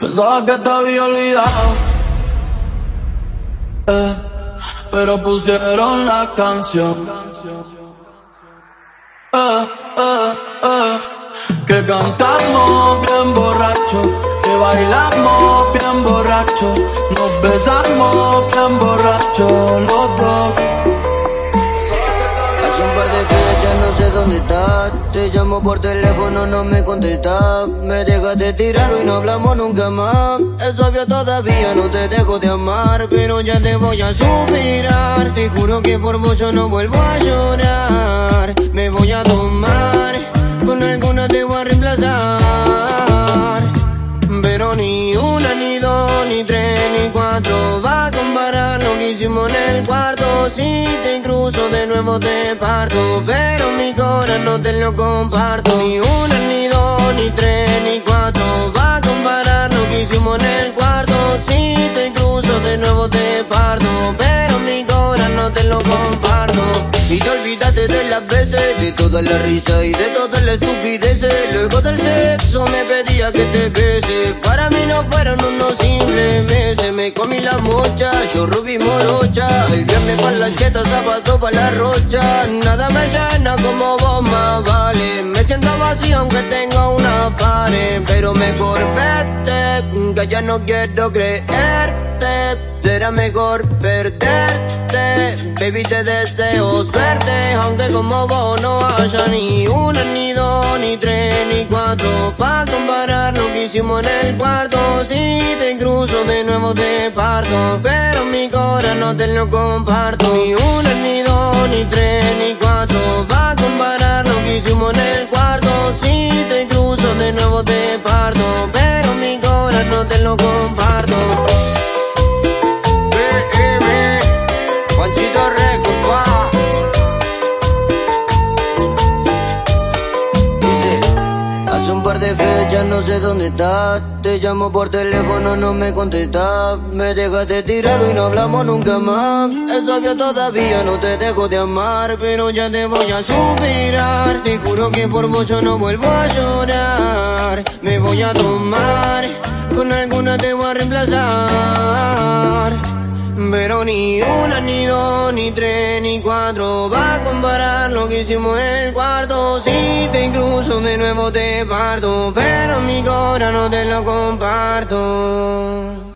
Pensaba que te había olvidado. Eh, pero pusieron la canción. Eh, eh, eh, que cantamos bien borracho, que bailamos bien borracho, nos besamos bien borracho los dos. Te llamo por teléfono, no me contestas. Me dejaste tirado y no hablamos nunca más. Es obvio todavía no te dejo de amar Pero ya te voy a superar. Te juro que por vos yo no vuelvo a llorar. Me voy a tomar Con alguna te voy a reemplazar. Pero ni una, ni dos, ni tres, ni cuatro hicimos en el cuarto Si te incluso de nuevo te parto Pero mi corazón no te lo comparto Ni una, ni dos, ni tres, ni cuatro Va a comparar lo que hicimos en el cuarto Si te incluso de nuevo te parto Pero mi corazón no te lo comparto. Y te olvidaste de las veces De toda la risa y de todas las estupideces Luego del sexo me pedía que te bese Para mí no fueron unos yo rubí morocha. El viernes pa' la jeta, sábado pa' la rocha. Nada me llena como vos más vale. Me siento vacío aunque tenga una pared Pero mejor vete, ya no quiero creerte. Será mejor perderte. Baby te deseo suerte. Aunque como vos no haya ni una, ni dos, ni tres, ni cuatro Pa' comparar lo que hicimos en el cuarto. Si te cruzo de nuevo te parto. Pero mi corazón no te lo comparto. Ni una, ni dos, ni tres, ni cuatro no te lo comparto BM, Juanchito Record, pa. Dice, hace un par de fechas no sé dónde estás. Te llamo por teléfono, no me contestas. Me dejaste tirado y no hablamos nunca más. Es obvio todavía no te dejo de amar Pero ya te voy a superar. Te juro que por yo no vuelvo a llorar. Me voy a tomar Con alguna te voy a reemplazar. Pero ni una, ni dos, ni tres, ni cuatro Va a comparar lo que hicimos en el cuarto. Si te incluso de nuevo te parto Pero mi corazón no te lo comparto